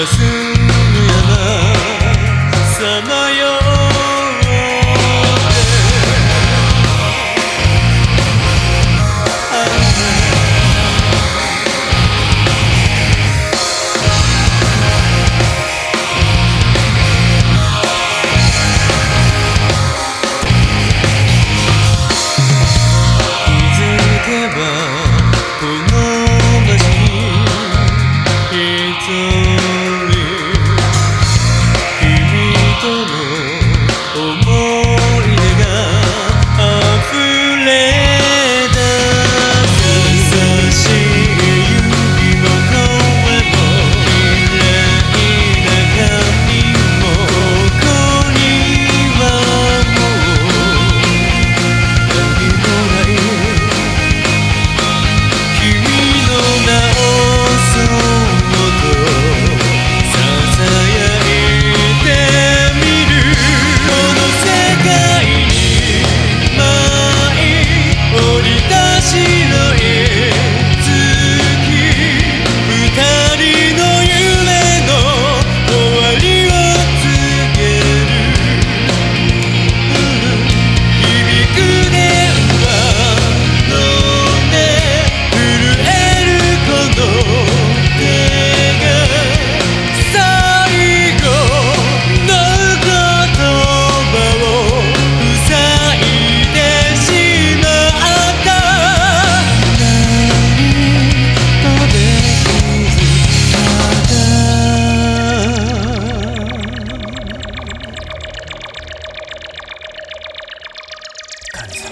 霞む山さまよ descansa.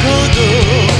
可得